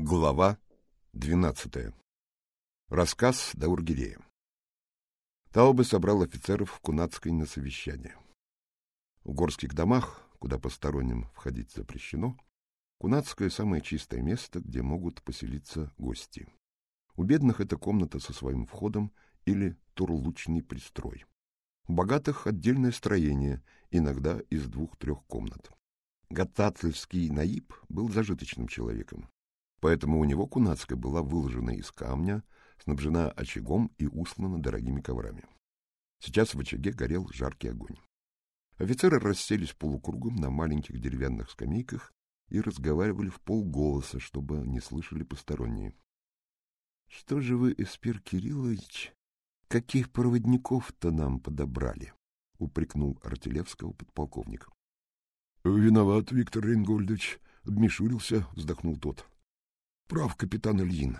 Глава двенадцатая. Рассказ Даургирея. Таубе собрал офицеров в Кунацкой на совещание. В горских домах, куда посторонним входить запрещено, Кунацкое — самое чистое место, где могут поселиться гости. У бедных это комната со своим входом или турлучный пристрой. У богатых — отдельное строение, иногда из двух-трех комнат. Гатацельский наиб был зажиточным человеком. Поэтому у него кунацкая была выложена из камня, снабжена очагом и услана дорогими коврами. Сейчас в очаге горел жаркий огонь. Офицеры расселись полукругом на маленьких деревянных скамейках и разговаривали в полголоса, чтобы не слышали посторонние. — Что же вы, Эспир Кириллович, каких проводников-то нам подобрали? — упрекнул Артилевского подполковник. — Виноват, Виктор Рейнгольдович, — обмешурился, вздохнул тот. Прав капитан Ильин.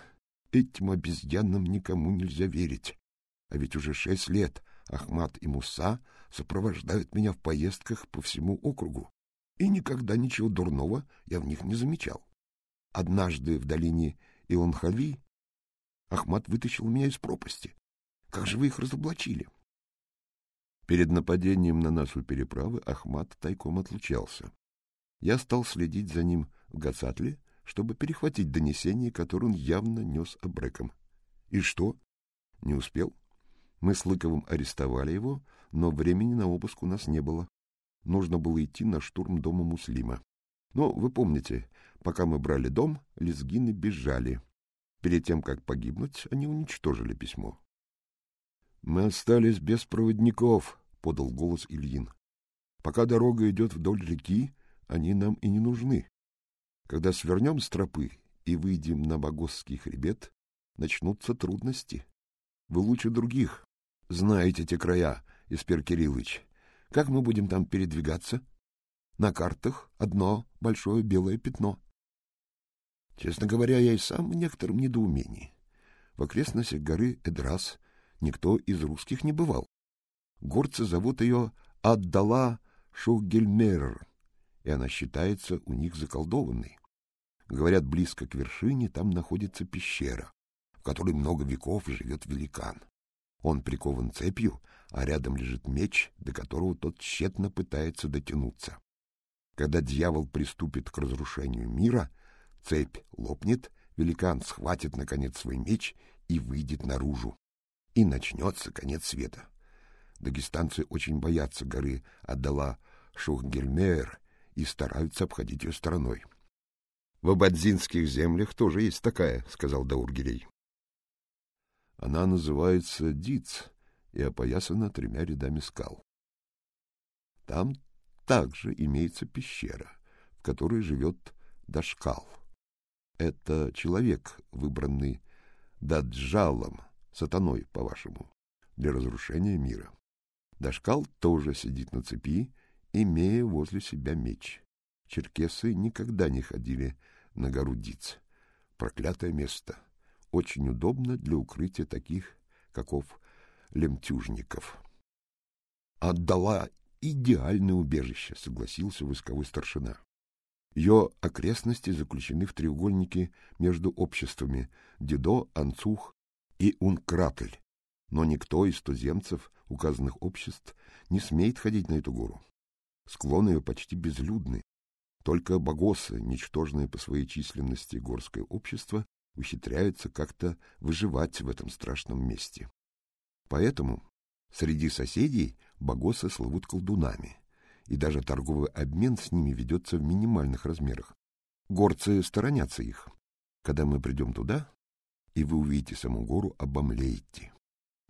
Этим обезьянам никому нельзя верить. А ведь уже шесть лет Ахмат и Муса сопровождают меня в поездках по всему округу, и никогда ничего дурного я в них не замечал. Однажды в долине Ионхали Ахмат вытащил меня из пропасти. Как же вы их разоблачили? Перед нападением на нас у переправы Ахмат тайком отлучался. Я стал следить за ним в Гацатле чтобы перехватить донесение, которое он явно нес обреком. И что? Не успел. Мы с Лыковым арестовали его, но времени на обыск у нас не было. Нужно было идти на штурм дома Муслима. Но вы помните, пока мы брали дом, лезгины бежали. Перед тем, как погибнуть, они уничтожили письмо. — Мы остались без проводников, — подал голос Ильин. — Пока дорога идет вдоль реки, они нам и не нужны. Когда свернем с тропы и выйдем на Богосский хребет, начнутся трудности. Вы лучше других знаете те края, Испер Кириллович. Как мы будем там передвигаться? На картах одно большое белое пятно. Честно говоря, я и сам в некотором недоумении. В окрестностях горы Эдрас никто из русских не бывал. Горцы зовут ее Аддала Шугельмерр, и она считается у них заколдованной. Говорят, близко к вершине там находится пещера, в которой много веков живет великан. Он прикован цепью, а рядом лежит меч, до которого тот тщетно пытается дотянуться. Когда дьявол приступит к разрушению мира, цепь лопнет, великан схватит, наконец, свой меч и выйдет наружу. И начнется конец света. Дагестанцы очень боятся горы Адала Шухгельмер и стараются обходить ее стороной. — В Абадзинских землях тоже есть такая, — сказал Даургирей. — Она называется Диц и опоясана тремя рядами скал. Там также имеется пещера, в которой живет Дашкал. Это человек, выбранный Даджалом, сатаной, по-вашему, для разрушения мира. Дашкал тоже сидит на цепи, имея возле себя меч. Черкесы никогда не ходили на гору Диц. Проклятое место. Очень удобно для укрытия таких, каков лемтюжников. Отдала идеальное убежище, согласился войсковой старшина. Ее окрестности заключены в треугольнике между обществами Дедо, Анцух и Ункратль, но никто из туземцев указанных обществ не смеет ходить на эту гору. Склоны ее почти безлюдны, только богосы, ничтожные по своей численности горское общество, ухитряются как-то выживать в этом страшном месте. Поэтому среди соседей богосы слывут колдунами, и даже торговый обмен с ними ведется в минимальных размерах. Горцы сторонятся их. Когда мы придем туда, и вы увидите саму гору, обомлеете.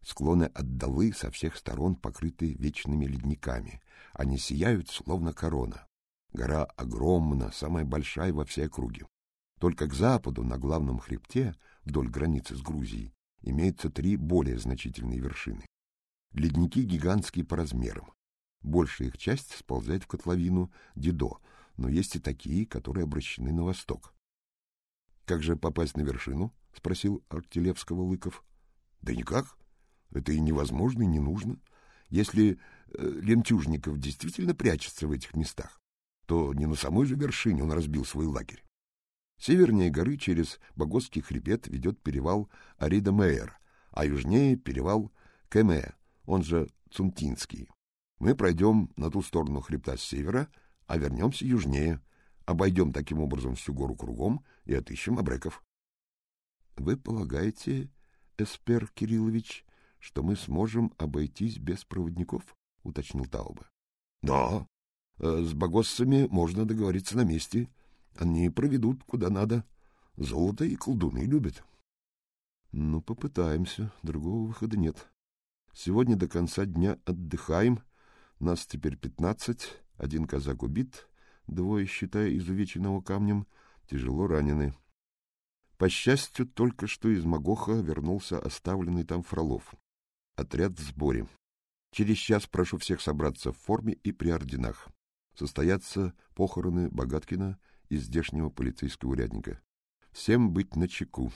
Склоны отдалы со всех сторон покрыты вечными ледниками. Они сияют, словно корона. Гора огромна, самая большая во всей округе. Только к западу, на главном хребте, вдоль границы с Грузией, имеются три более значительные вершины. Ледники гигантские по размерам. Большая их часть сползает в котловину Дидо, но есть и такие, которые обращены на восток. — Как же попасть на вершину? — спросил Артилевского Лыков. — Да никак. Это и невозможно, и не нужно. Если э, Лемтюжников действительно прячется в этих местах, то не на самой же вершине он разбил свой лагерь. Севернее горы через Богосский хребет ведет перевал Арида-Мейер, а южнее перевал Кеме, он же Цунтинский. Мы пройдем на ту сторону хребта с севера, а вернемся южнее, обойдем таким образом всю гору кругом и отыщем абреков. — Вы полагаете, Эспер Кириллович, что мы сможем обойтись без проводников? — уточнил Тауба. — Да, с богоссами можно договориться на месте. Они проведут куда надо. Золото и колдуны любят. — Ну, попытаемся. Другого выхода нет. Сегодня до конца дня отдыхаем. Нас теперь пятнадцать. Один казак убит, двое, считая изувеченного камнем, тяжело ранены. По счастью, только что из Магоха вернулся оставленный там Фролов. Отряд в сборе. Через час прошу всех собраться в форме и при орденах. Состоятся похороны Богаткина и здешнего полицейского урядника. Всем быть начеку.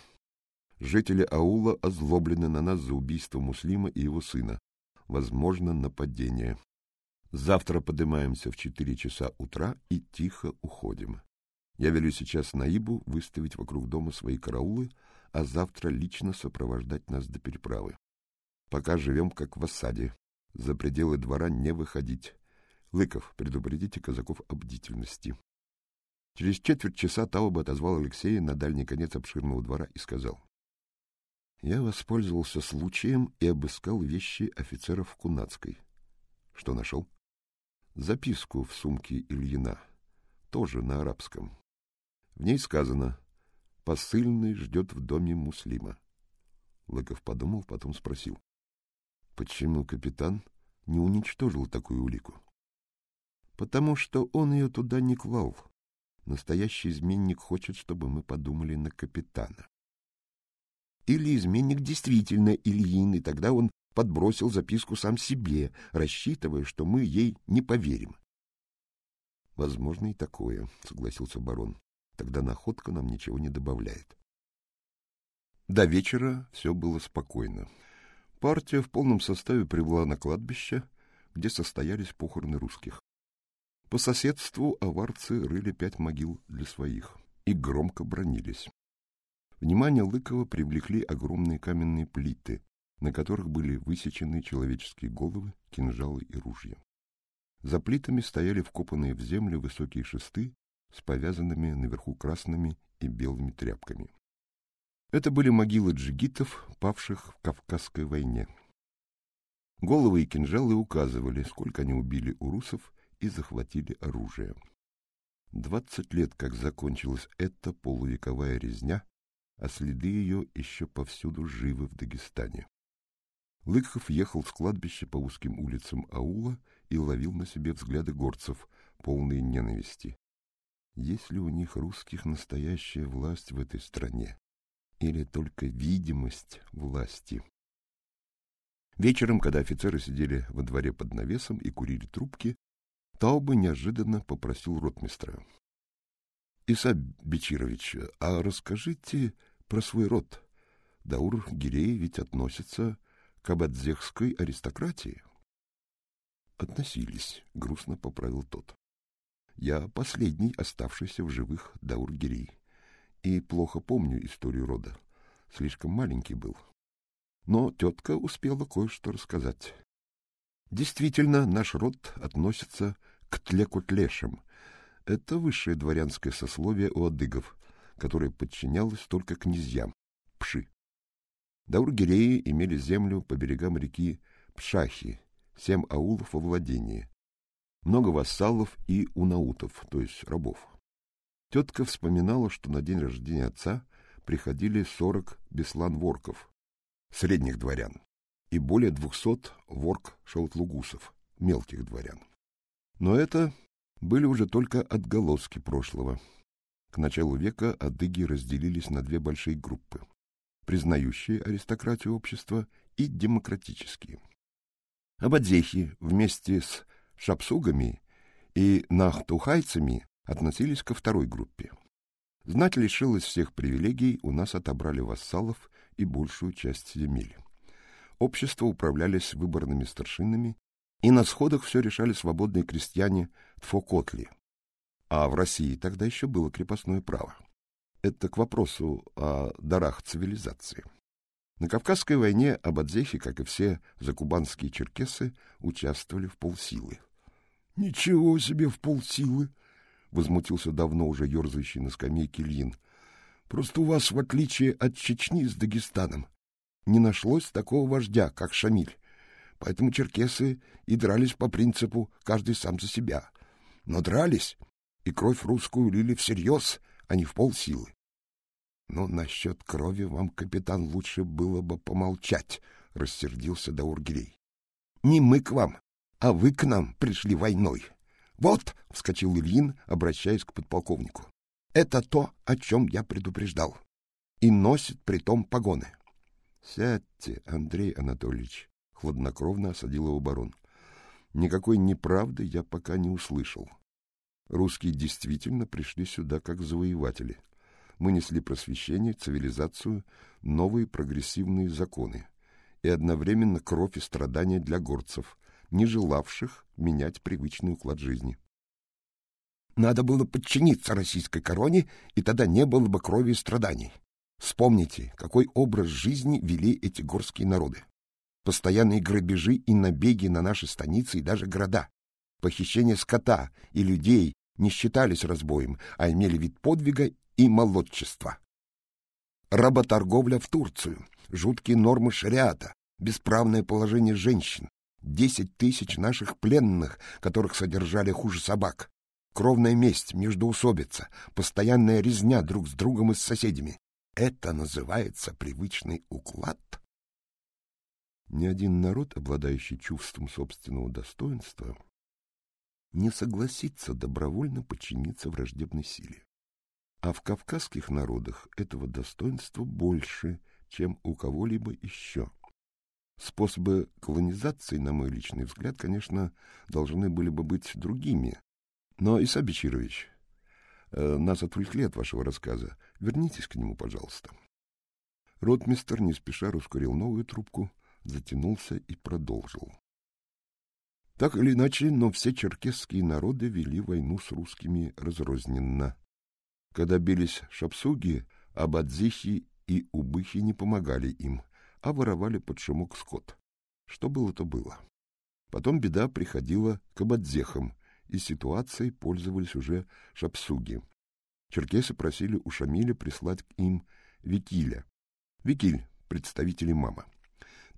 Жители аула озлоблены на нас за убийство Муслима и его сына. Возможно, нападение. Завтра поднимаемся в четыре часа утра и тихо уходим. Я велю сейчас Наибу выставить вокруг дома свои караулы, а завтра лично сопровождать нас до переправы. Пока живем как в осаде. За пределы двора не выходить. Лыков, предупредите казаков о бдительности. Через четверть часа Тауба отозвал Алексея на дальний конец обширного двора и сказал. Я воспользовался случаем и обыскал вещи офицеров Кунацкой. Что нашел? Записку в сумке Ильина, тоже на арабском. В ней сказано «Посыльный ждет в доме Муслима». Лыков подумал, потом спросил. Почему капитан не уничтожил такую улику? Потому что он ее туда не клал. Настоящий изменник хочет, чтобы мы подумали на капитана. Или изменник действительно Ильин, и тогда он подбросил записку сам себе, рассчитывая, что мы ей не поверим. — Возможно и такое, — согласился барон. — Тогда находка нам ничего не добавляет. До вечера все было спокойно. Партия в полном составе прибыла на кладбище, где состоялись похороны русских. По соседству аварцы рыли пять могил для своих и громко бронились. Внимание Лыкова привлекли огромные каменные плиты, на которых были высечены человеческие головы, кинжалы и ружья. За плитами стояли вкопанные в землю высокие шесты с повязанными наверху красными и белыми тряпками. Это были могилы джигитов, павших в Кавказской войне. Головы и кинжалы указывали, сколько они убили у русов и захватили оружие. Двадцать лет, как закончилась эта полувековая резня, а следы ее еще повсюду живы в Дагестане. Лыков ехал с кладбища по узким улицам аула и ловил на себе взгляды горцев, полные ненависти. Есть ли у них русских настоящая власть в этой стране? Или только видимость власти? Вечером, когда офицеры сидели во дворе под навесом и курили трубки, Тауба неожиданно попросил ротмистра. — Иса Бечирович, а расскажите про свой род. Даур Гирей ведь относится к абадзехской аристократии. Относились, грустно поправил тот. Я последний оставшийся в живых Даур Гирей и плохо помню историю рода. Слишком маленький был. Но тетка успела кое-что рассказать. Действительно, наш род относится к тлекутлешам. Это высшее дворянское сословие у адыгов, которое подчинялось только князьям, пши. Даургиреи имели землю по берегам реки Пшахи, семь аулов во владении, много вассалов и унаутов, то есть рабов. Тетка вспоминала, что на день рождения отца приходили сорок беслан-ворков, средних дворян, и более двухсот ворк-шаутлугусов, мелких дворян. Но это были уже только отголоски прошлого. К началу века адыги разделились на две большие группы – признающие аристократию общества и демократические. Абадзехи вместе с шапсугами и нахтухайцами относились ко второй группе. Знать лишилась всех привилегий, у нас отобрали вассалов и большую часть земель. Общество управлялись выборными старшинами, и на сходах все решали свободные крестьяне Тфокотли, а в России тогда еще было крепостное право. это к вопросу о дарах цивилизации. На Кавказской войне абадзехи, как и все закубанские черкесы, участвовали в полсилы. — Ничего себе в полсилы! — возмутился давно уже ерзающий на скамейке Ильин. — Просто у вас, в отличие от Чечни с Дагестаном, не нашлось такого вождя, как Шамиль. Поэтому черкесы и дрались по принципу «каждый сам за себя». Но дрались, и кровь русскую лили всерьез, а не в полсилы. Но насчет крови вам, капитан, лучше было бы помолчать, — рассердился Даургирей. — Не мы к вам, а вы к нам пришли войной. Вот, — вскочил Ильин, обращаясь к подполковнику, — это то, о чем я предупреждал. И носит притом погоны. — Сядьте, Андрей Анатольевич, — хладнокровно осадил его барон. Никакой неправды я пока не услышал. Русские действительно пришли сюда как завоеватели. Мы несли просвещение, цивилизацию, новые прогрессивные законы и одновременно кровь и страдания для горцев, не желавших менять привычный уклад жизни. Надо было подчиниться российской короне, и тогда не было бы крови и страданий. Вспомните, какой образ жизни вели эти горские народы. Постоянные грабежи и набеги на наши станицы и даже города. Похищение скота и людей не считались разбоем, а имели вид подвига и молодчества. Работорговля в Турцию, жуткие нормы шариата, бесправное положение женщин, десять тысяч наших пленных, которых содержали хуже собак, кровная месть, междоусобица, постоянная резня друг с другом и с соседями. Это называется привычный уклад? Ни один народ, обладающий чувством собственного достоинства, не согласится добровольно подчиниться враждебной силе. А в кавказских народах этого достоинства больше, чем у кого-либо еще. Способы колонизации, на мой личный взгляд, конечно, должны были бы быть другими. Но, Исаб Бечирович, э, нас отвлекли от вашего рассказа. Вернитесь к нему, пожалуйста. Ротмистер не спеша раскурил новую трубку, затянулся и продолжил. Так или иначе, но все черкесские народы вели войну с русскими разрозненно. Когда бились шапсуги, абадзихи и убыхи не помогали им, а воровали под шумок скот. Что было, то было. Потом беда приходила к абадзехам, и ситуацией пользовались уже шапсуги. Черкесы просили у Шамиля прислать к им Викиля. Викиль — представитель мама.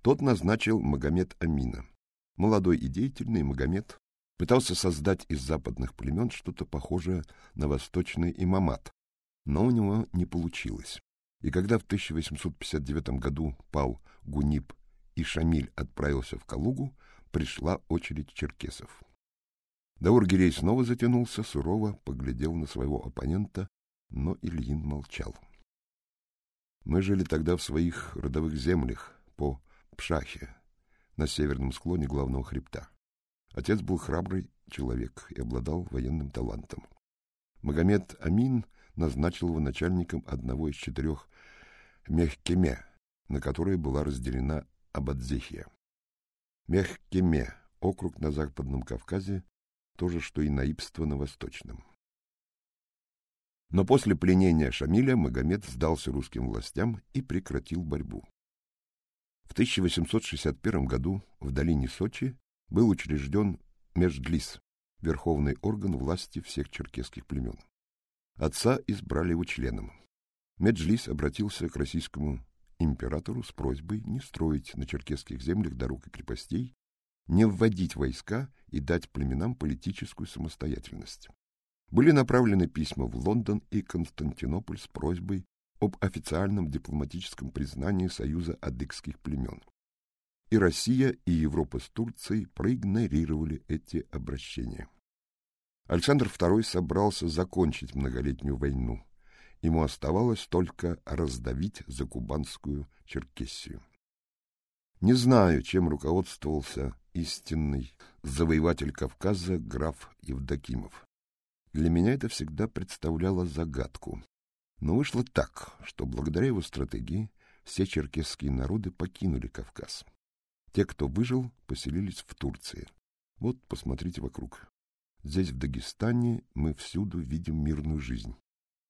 Тот назначил Магомед Амина. Молодой и деятельный Магомед пытался создать из западных племен что-то похожее на восточный имамат, но у него не получилось. И когда в 1859 году пал Гуниб и Шамиль отправился в Калугу, пришла очередь черкесов. Даургирей снова затянулся, сурово поглядел на своего оппонента, но Ильин молчал. Мы жили тогда в своих родовых землях по Пшахе, на северном склоне главного хребта. Отец был храбрый человек и обладал военным талантом. Магомед Амин назначил его начальником одного из четырех Мехкеме, на которые была разделена Абадзехия. Мехкеме — округ на Западном Кавказе, то же, что и Наибство на Восточном. Но после пленения Шамиля Магомед сдался русским властям и прекратил борьбу. В 1861 году в долине Сочи был учрежден Междлис, верховный орган власти всех черкесских племен. Отца избрали его членом. Меджлис обратился к российскому императору с просьбой не строить на черкесских землях дорог и крепостей, не вводить войска и дать племенам политическую самостоятельность. Были направлены письма в Лондон и Константинополь с просьбой об официальном дипломатическом признании союза адыгских племен. И Россия, и Европа с Турцией проигнорировали эти обращения. Александр II собрался закончить многолетнюю войну, Ему оставалось только раздавить закубанскую Черкессию. Не знаю, чем руководствовался истинный завоеватель Кавказа граф Евдокимов. Для меня это всегда представляло загадку. Но вышло так, что благодаря его стратегии все черкесские народы покинули Кавказ. Те, кто выжил, поселились в Турции. Вот, посмотрите вокруг. Здесь, в Дагестане, мы всюду видим мирную жизнь.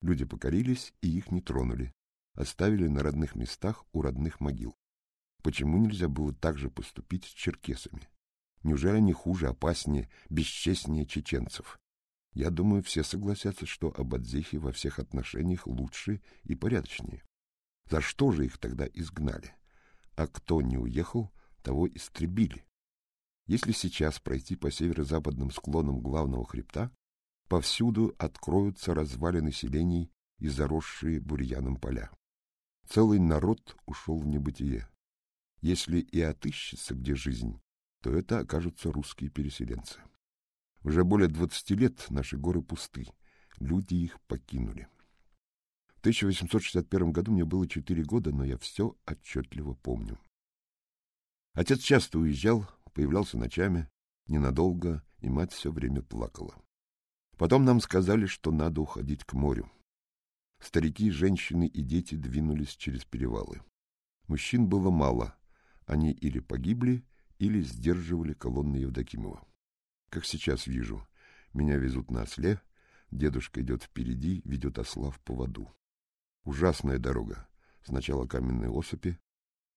Люди покорились и их не тронули, оставили на родных местах у родных могил. Почему нельзя было так же поступить с черкесами? Неужели они хуже, опаснее, бесчестнее чеченцев? Я думаю, все согласятся, что абадзехи во всех отношениях лучше и порядочнее. За что же их тогда изгнали? А кто не уехал, того истребили. Если сейчас пройти по северо-западным склонам главного хребта, повсюду откроются развалины селений и заросшие бурьяном поля. Целый народ ушел в небытие. Если и отыщется где жизнь, то это окажутся русские переселенцы. Уже более двадцати лет наши горы пусты, люди их покинули. В 1861 году мне было четыре года, но я все отчетливо помню. Отец часто уезжал, появлялся ночами, ненадолго, и мать все время плакала. Потом нам сказали, что надо уходить к морю. Старики, женщины и дети двинулись через перевалы. Мужчин было мало. Они или погибли, или сдерживали колонны Евдокимова. Как сейчас вижу, меня везут на осле, дедушка идет впереди, ведет осла в поводу. Ужасная дорога. Сначала каменные осыпи,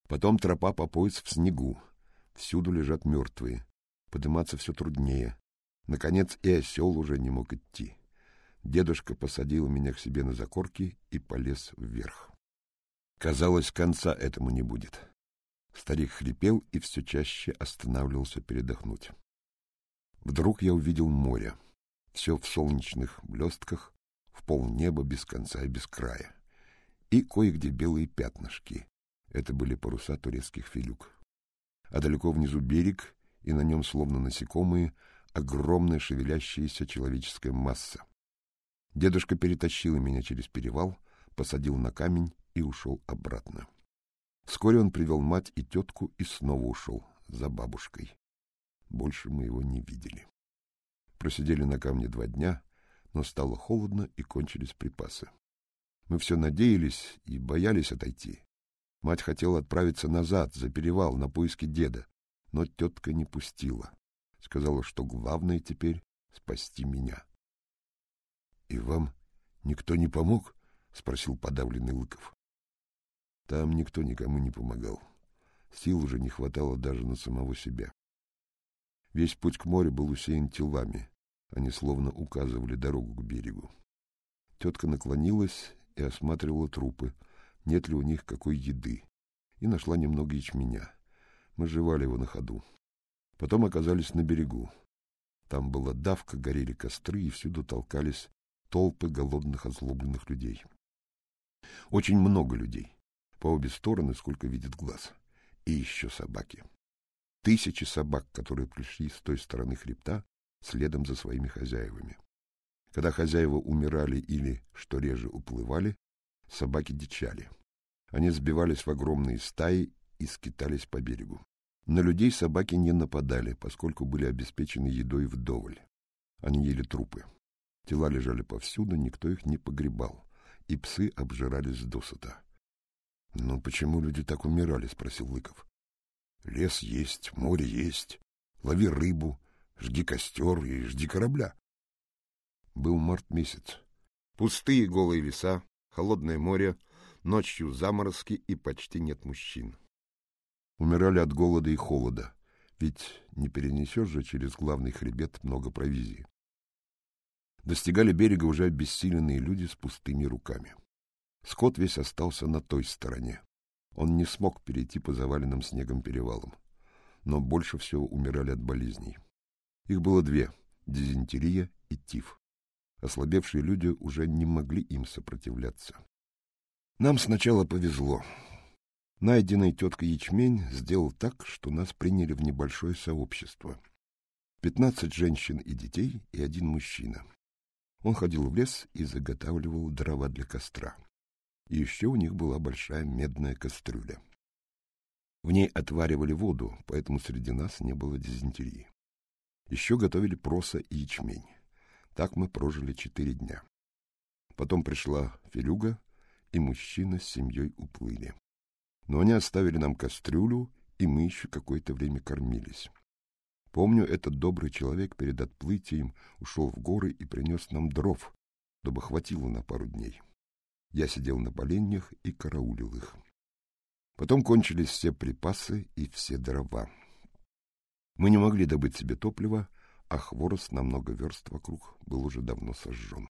потом тропа по пояс в снегу. Всюду лежат мертвые. Подниматься все труднее. Наконец и осел уже не мог идти. Дедушка посадил меня к себе на закорки и полез вверх. Казалось, конца этому не будет. Старик хрипел и все чаще останавливался передохнуть. Вдруг я увидел море. Все в солнечных блестках, в полнеба без конца и без края. И кое-где белые пятнышки. Это были паруса турецких филюк. А далеко внизу берег, и на нем, словно насекомые, огромная шевелящаяся человеческая масса. Дедушка перетащил меня через перевал, посадил на камень и ушел обратно. Вскоре он привел мать и тетку и снова ушел за бабушкой. Больше мы его не видели. Просидели на камне два дня, но стало холодно и кончились припасы. Мы все надеялись и боялись отойти. Мать хотела отправиться назад, за перевал, на поиски деда, но тетка не пустила. Сказала, что главное теперь — спасти меня. — И вам никто не помог? — спросил подавленный Лыков. Там никто никому не помогал. Сил уже не хватало даже на самого себя. Весь путь к морю был усеян телами. Они словно указывали дорогу к берегу. Тетка наклонилась и осматривала трупы, нет ли у них какой еды, и нашла немного ячменя. Мы жевали его на ходу. Потом оказались на берегу. Там была давка, горели костры, и всюду толкались толпы голодных, озлобленных людей. Очень много людей. По обе стороны, сколько видит глаз. И еще собаки. Тысячи собак, которые пришли с той стороны хребта, следом за своими хозяевами. Когда хозяева умирали или, что реже, уплывали, собаки дичали. Они сбивались в огромные стаи и скитались по берегу. На людей собаки не нападали, поскольку были обеспечены едой вдоволь. Они ели трупы. Тела лежали повсюду, никто их не погребал, и псы обжирались досыта. — Ну, почему люди так умирали? — спросил Лыков. Лес есть, море есть. Лови рыбу, жги костер и жди корабля. Был март месяц. Пустые голые леса, холодное море, ночью заморозки и почти нет мужчин. Умирали от голода и холода, ведь не перенесешь же через главный хребет много провизии. Достигали берега уже обессиленные люди с пустыми руками. Скот весь остался на той стороне. Он не смог перейти по заваленным снегом перевалам. Но больше всего умирали от болезней. Их было две — дизентерия и тиф. Ослабевшие люди уже не могли им сопротивляться. Нам сначала повезло. Найденный теткой ячмень сделал так, что нас приняли в небольшое сообщество. Пятнадцать женщин и детей и один мужчина. Он ходил в лес и заготавливал дрова для костра и еще у них была большая медная кастрюля. В ней отваривали воду, поэтому среди нас не было дизентерии. Еще готовили проса и ячмень. Так мы прожили четыре дня. Потом пришла Филюга, и мужчина с семьей уплыли. Но они оставили нам кастрюлю, и мы еще какое-то время кормились. Помню, этот добрый человек перед отплытием ушел в горы и принес нам дров, чтобы хватило на пару дней. Я сидел на поленьях и караулил их. Потом кончились все припасы и все дрова. Мы не могли добыть себе топлива, а хворост на много верст вокруг был уже давно сожжен.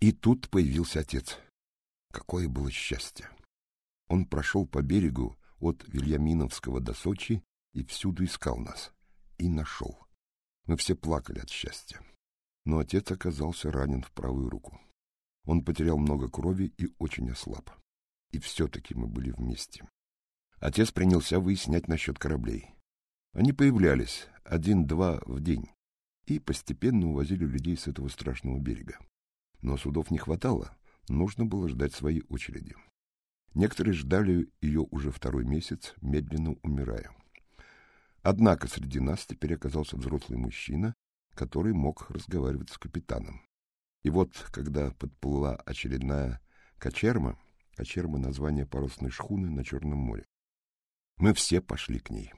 И тут появился отец. Какое было счастье! Он прошел по берегу от Вильяминовского до Сочи и всюду искал нас. И нашел. Мы все плакали от счастья. Но отец оказался ранен в правую руку. Он потерял много крови и очень ослаб. И все-таки мы были вместе. Отец принялся выяснять насчет кораблей. Они появлялись один-два в день и постепенно увозили людей с этого страшного берега. Но судов не хватало, нужно было ждать своей очереди. Некоторые ждали ее уже второй месяц, медленно умирая. Однако среди нас теперь оказался взрослый мужчина, который мог разговаривать с капитаном. И вот, когда подплыла очередная качерма, качерма — название парусной шхуны на Черном море, мы все пошли к ней.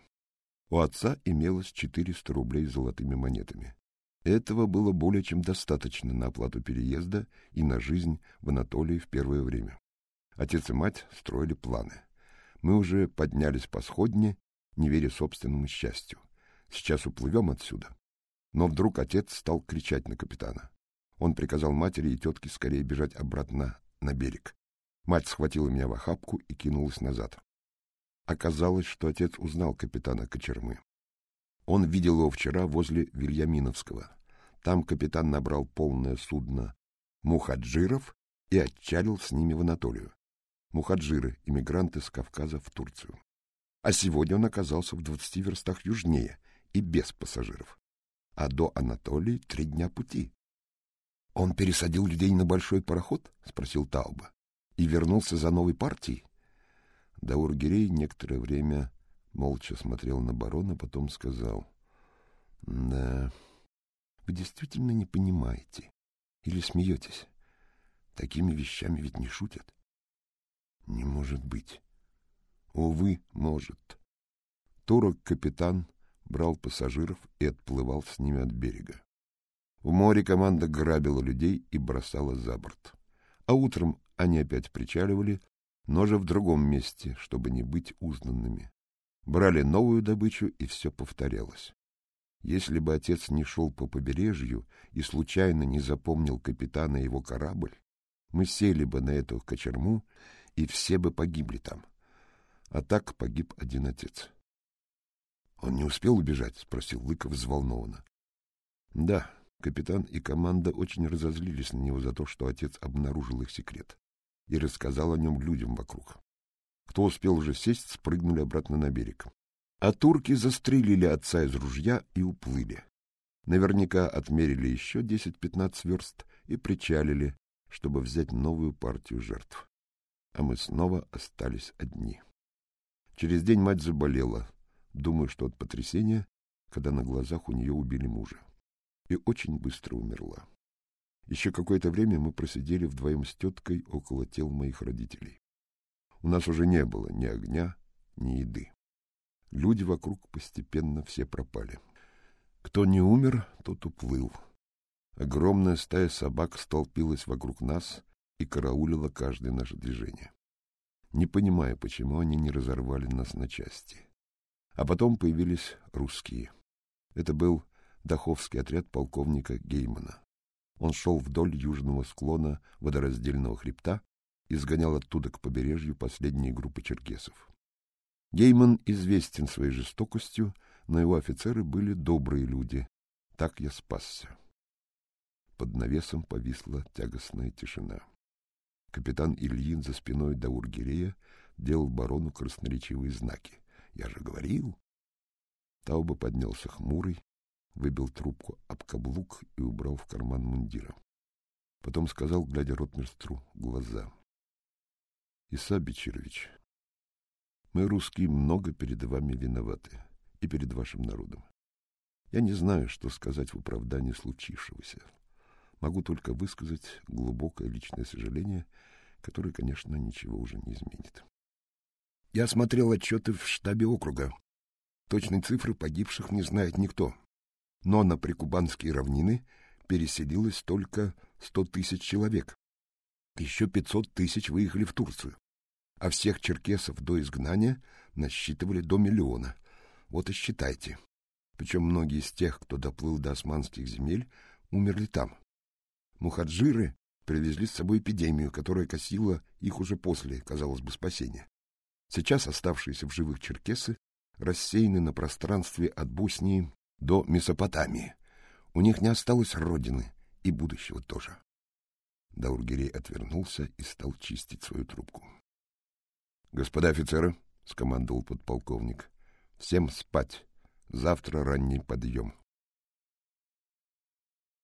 У отца имелось 400 рублей золотыми монетами. Этого было более чем достаточно на оплату переезда и на жизнь в Анатолии в первое время. Отец и мать строили планы. Мы уже поднялись по сходне, не веря собственному счастью. Сейчас уплывем отсюда. Но вдруг отец стал кричать на капитана. Он приказал матери и тетке скорее бежать обратно на берег. Мать схватила меня в охапку и кинулась назад. Оказалось, что отец узнал капитана Кочермы. Он видел его вчера возле Вильяминовского. Там капитан набрал полное судно мухаджиров и отчалил с ними в Анатолию. Мухаджиры — иммигранты с Кавказа в Турцию. А сегодня он оказался в двадцати верстах южнее и без пассажиров. А до Анатолии три дня пути. — Он пересадил людей на большой пароход? — спросил Тауба. — И вернулся за новой партией? Даургирей некоторое время молча смотрел на барона, потом сказал. — Да, вы действительно не понимаете или смеетесь? Такими вещами ведь не шутят. — Не может быть. — Увы, может. Турок-капитан брал пассажиров и отплывал с ними от берега. В море команда грабила людей и бросала за борт. А утром они опять причаливали, но же в другом месте, чтобы не быть узнанными брали новую добычу, и все повторялось. Если бы отец не шел по побережью и случайно не запомнил капитана его корабль, мы сели бы на эту кочерму, и все бы погибли там. А так погиб один отец. — Он не успел убежать? — спросил Лыков взволнованно. — Да, капитан и команда очень разозлились на него за то, что отец обнаружил их секрет и рассказал о нем людям вокруг. Кто успел уже сесть, спрыгнули обратно на берег. А турки застрелили отца из ружья и уплыли. Наверняка отмерили еще 10-15 верст и причалили, чтобы взять новую партию жертв. А мы снова остались одни. Через день мать заболела, думаю, что от потрясения, когда на глазах у нее убили мужа. И очень быстро умерла. Еще какое-то время мы просидели вдвоем с теткой около тел моих родителей. У нас уже не было ни огня, ни еды. Люди вокруг постепенно все пропали. Кто не умер, тот уплыл. Огромная стая собак столпилась вокруг нас и караулила каждое наше движение. Не понимая, почему они не разорвали нас на части. А потом появились русские. Это был Даховский отряд полковника Геймана. Он шел вдоль южного склона водораздельного хребта и сгонял оттуда к побережью последние группы черкесов. Гейман известен своей жестокостью, но его офицеры были добрые люди. Так я спасся. Под навесом повисла тягостная тишина. Капитан Ильин за спиной Даургирея делал барону красноречивые знаки. Я же говорил. Тауба поднялся хмурый, выбил трубку об каблук и убрал в карман мундира. Потом сказал, глядя ротмистру глаза. Иса Бичерович, мы, русские, много перед вами виноваты и перед вашим народом. Я не знаю, что сказать в оправдании случившегося. Могу только высказать глубокое личное сожаление, которое, конечно, ничего уже не изменит. Я смотрел отчеты в штабе округа. Точной цифры погибших не знает никто. Но на прикубанские равнины переселилось только сто тысяч человек. Еще пятьсот тысяч выехали в Турцию. А всех черкесов до изгнания насчитывали до миллиона. Вот и считайте. Причем многие из тех, кто доплыл до османских земель, умерли там. Мухаджиры привезли с собой эпидемию, которая косила их уже после, казалось бы, спасения. Сейчас оставшиеся в живых черкесы рассеяны на пространстве от Боснии до Месопотамии. У них не осталось родины и будущего тоже. Даургирей отвернулся и стал чистить свою трубку. — Господа офицеры, — скомандовал подполковник, — всем спать. Завтра ранний подъем.